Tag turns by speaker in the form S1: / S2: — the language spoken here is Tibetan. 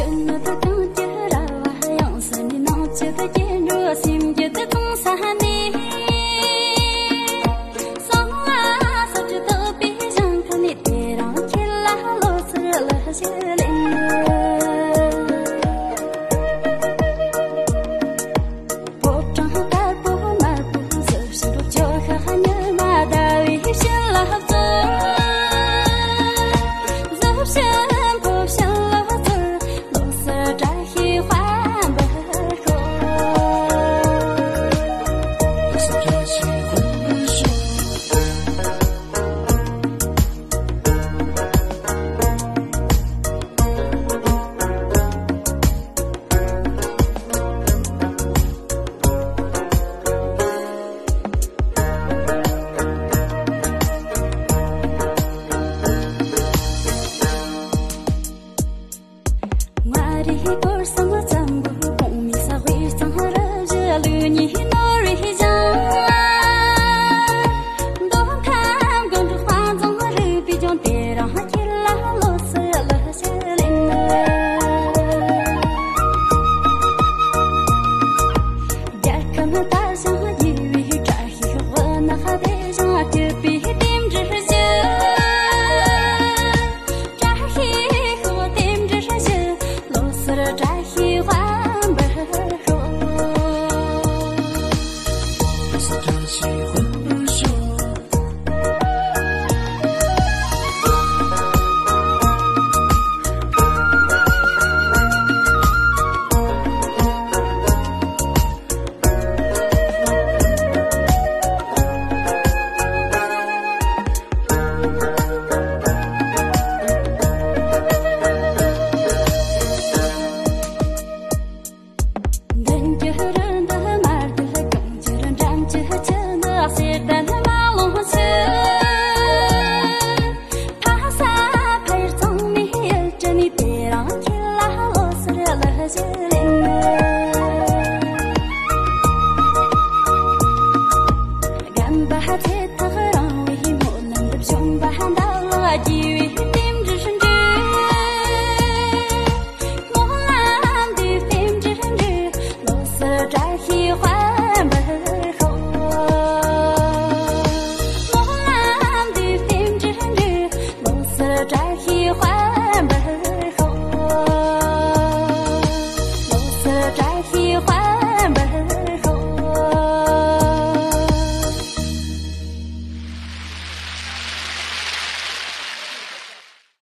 S1: turn up the ཁས ཁས ཁས ཁས Thank you.